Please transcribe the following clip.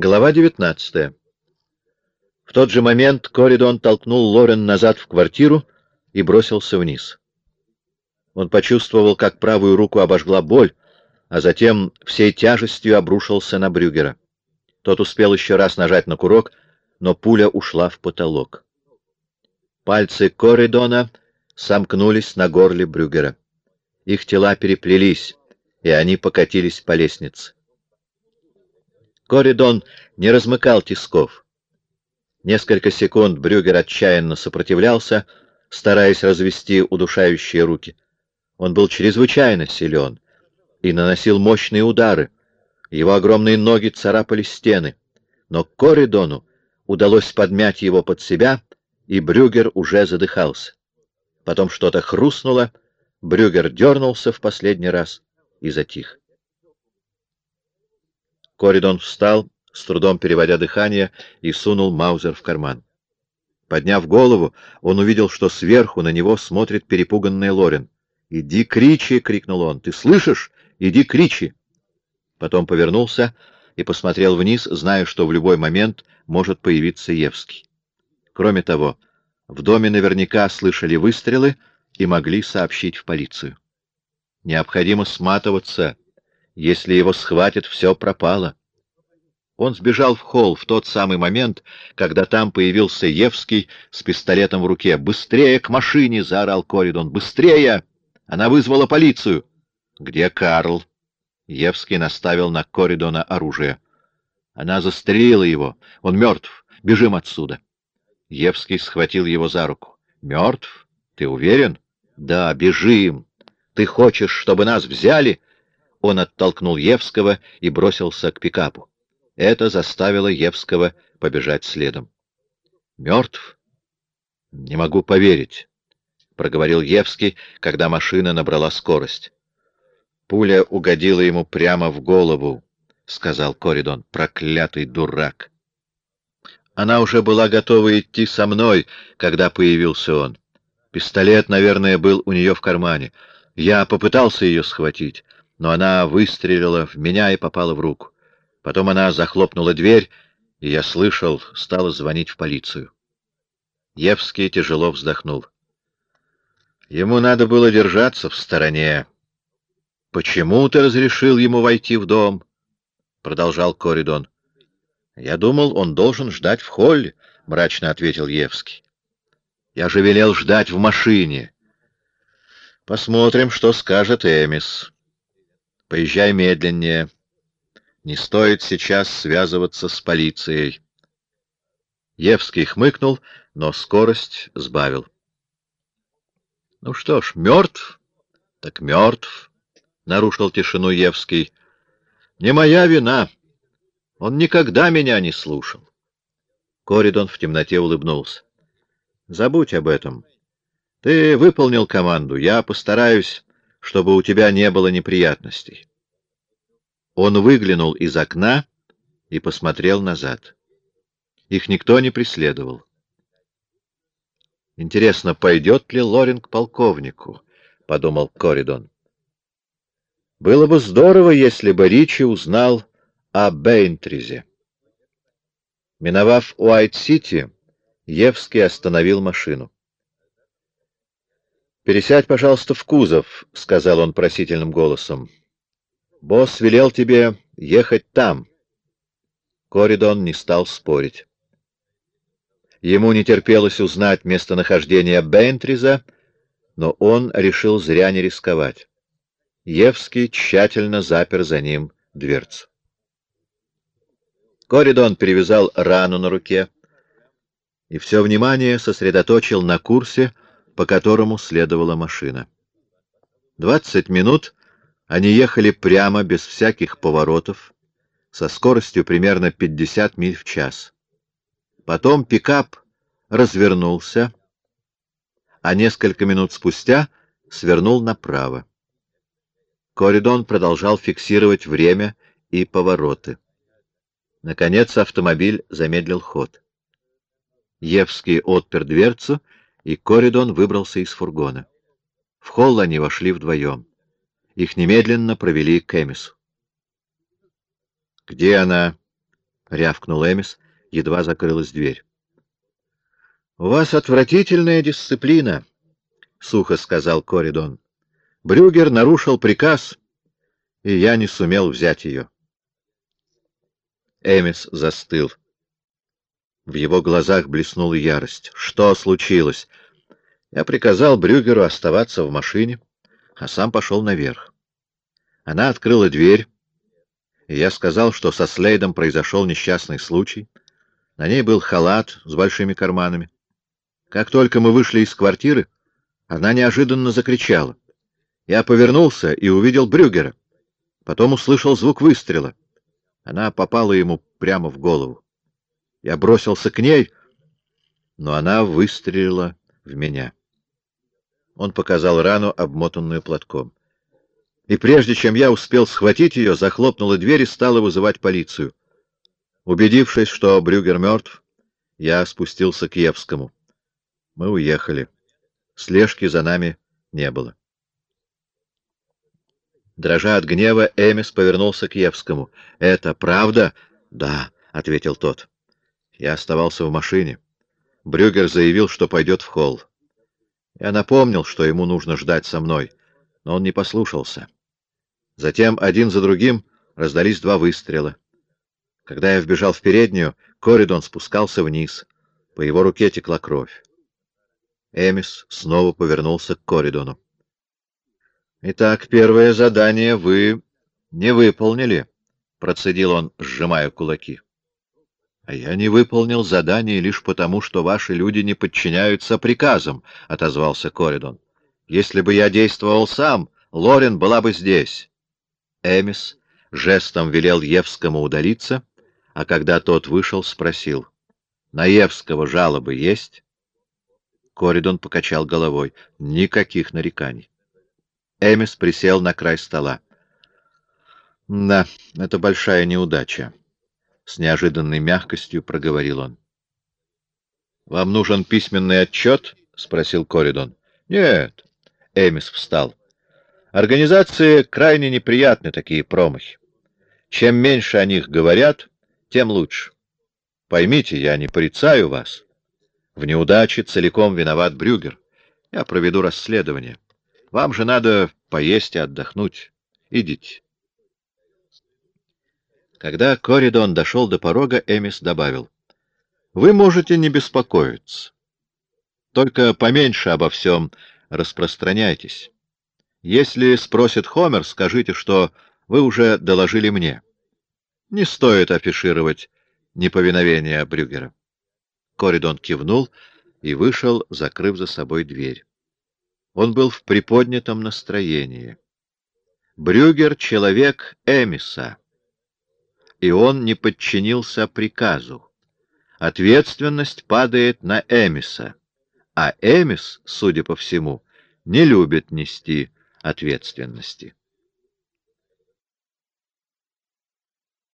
Глава 19. В тот же момент Коридон толкнул Лорен назад в квартиру и бросился вниз. Он почувствовал, как правую руку обожгла боль, а затем всей тяжестью обрушился на Брюгера. Тот успел еще раз нажать на курок, но пуля ушла в потолок. Пальцы Коридона сомкнулись на горле Брюгера. Их тела переплелись, и они покатились по лестнице. Коридон не размыкал тисков. Несколько секунд Брюгер отчаянно сопротивлялся, стараясь развести удушающие руки. Он был чрезвычайно силен и наносил мощные удары. Его огромные ноги царапали стены. Но Коридону удалось подмять его под себя, и Брюгер уже задыхался. Потом что-то хрустнуло, Брюгер дернулся в последний раз и затих. Коридон встал, с трудом переводя дыхание, и сунул Маузер в карман. Подняв голову, он увидел, что сверху на него смотрит перепуганный Лорен. «Иди кричи!» — крикнул он. «Ты слышишь? Иди кричи!» Потом повернулся и посмотрел вниз, зная, что в любой момент может появиться Евский. Кроме того, в доме наверняка слышали выстрелы и могли сообщить в полицию. Необходимо сматываться. Если его схватят, все пропало. Он сбежал в холл в тот самый момент, когда там появился Евский с пистолетом в руке. «Быстрее к машине!» — заорал Коридон. «Быстрее! Она вызвала полицию!» «Где Карл?» Евский наставил на Коридона оружие. Она застрелила его. Он мертв. Бежим отсюда. Евский схватил его за руку. Мертв? Ты уверен? Да, бежим. Ты хочешь, чтобы нас взяли? Он оттолкнул Евского и бросился к пикапу. Это заставило Евского побежать следом. Мертв? Не могу поверить, проговорил Евский, когда машина набрала скорость. Пуля угодила ему прямо в голову, сказал Коридон. Проклятый дурак. Она уже была готова идти со мной, когда появился он. Пистолет, наверное, был у нее в кармане. Я попытался ее схватить, но она выстрелила в меня и попала в руку. Потом она захлопнула дверь, и я слышал, стала звонить в полицию. Евский тяжело вздохнул. Ему надо было держаться в стороне. Почему ты разрешил ему войти в дом? продолжал Коридон. Я думал, он должен ждать в холле, мрачно ответил Евский. Я же велел ждать в машине. Посмотрим, что скажет Эмис. Поезжай медленнее. Не стоит сейчас связываться с полицией. Евский хмыкнул, но скорость сбавил. Ну что ж, мертв? Так мертв нарушил тишину Евский. Не моя вина. Он никогда меня не слушал. Коридон в темноте улыбнулся. Забудь об этом. Ты выполнил команду. Я постараюсь, чтобы у тебя не было неприятностей. Он выглянул из окна и посмотрел назад. Их никто не преследовал. Интересно, пойдет ли Лорин к полковнику, подумал Коридон. Было бы здорово, если бы Ричи узнал о Бейнтризе. Миновав Уайт-Сити, Евский остановил машину. «Пересядь, пожалуйста, в кузов», — сказал он просительным голосом. «Босс велел тебе ехать там». Коридон не стал спорить. Ему не терпелось узнать местонахождение Бейнтриза, но он решил зря не рисковать. Евский тщательно запер за ним дверцу. Коридон перевязал рану на руке и все внимание сосредоточил на курсе, по которому следовала машина. Двадцать минут они ехали прямо, без всяких поворотов, со скоростью примерно 50 миль в час. Потом пикап развернулся, а несколько минут спустя свернул направо. Коридон продолжал фиксировать время и повороты. Наконец автомобиль замедлил ход. Евский отпер дверцу, и Коридон выбрался из фургона. В холл они вошли вдвоем. Их немедленно провели к Эмису. «Где она?» — рявкнул Эмис, едва закрылась дверь. — У вас отвратительная дисциплина, — сухо сказал Коридон. — Брюгер нарушил приказ, и я не сумел взять ее. Эмис застыл. В его глазах блеснула ярость. Что случилось? Я приказал Брюгеру оставаться в машине, а сам пошел наверх. Она открыла дверь, и я сказал, что со Слейдом произошел несчастный случай. На ней был халат с большими карманами. Как только мы вышли из квартиры, она неожиданно закричала. Я повернулся и увидел Брюгера. Потом услышал звук выстрела. Она попала ему прямо в голову. Я бросился к ней, но она выстрелила в меня. Он показал рану, обмотанную платком. И прежде чем я успел схватить ее, захлопнула дверь и стала вызывать полицию. Убедившись, что Брюгер мертв, я спустился к Евскому. Мы уехали. Слежки за нами не было. Дрожа от гнева, Эмис повернулся к Евскому. — Это правда? — Да, — ответил тот. Я оставался в машине. Брюгер заявил, что пойдет в холл. Я напомнил, что ему нужно ждать со мной, но он не послушался. Затем один за другим раздались два выстрела. Когда я вбежал в переднюю, Коридон спускался вниз. По его руке текла кровь. Эмис снова повернулся к Коридону. — Итак, первое задание вы не выполнили, — процедил он, сжимая кулаки. — А я не выполнил задание лишь потому, что ваши люди не подчиняются приказам, — отозвался Коридон. — Если бы я действовал сам, Лорен была бы здесь. Эмис жестом велел Евскому удалиться, а когда тот вышел, спросил. — На Евского жалобы есть? Коридон покачал головой. — Никаких нареканий. Эмис присел на край стола. — Да, это большая неудача. С неожиданной мягкостью проговорил он. — Вам нужен письменный отчет? — спросил Коридон. — Нет. Эмис встал. — Организации крайне неприятны такие промахи. Чем меньше о них говорят, тем лучше. Поймите, я не порицаю вас. В неудаче целиком виноват Брюгер. Я проведу расследование. — вам же надо поесть и отдохнуть. Идите. Когда Коридон дошел до порога, Эмис добавил. — Вы можете не беспокоиться. Только поменьше обо всем распространяйтесь. Если спросит Хомер, скажите, что вы уже доложили мне. Не стоит афишировать неповиновение Брюгера. Коридон кивнул и вышел, закрыв за собой дверь. Он был в приподнятом настроении. Брюгер — человек Эмиса, и он не подчинился приказу. Ответственность падает на Эмиса, а Эмис, судя по всему, не любит нести ответственности.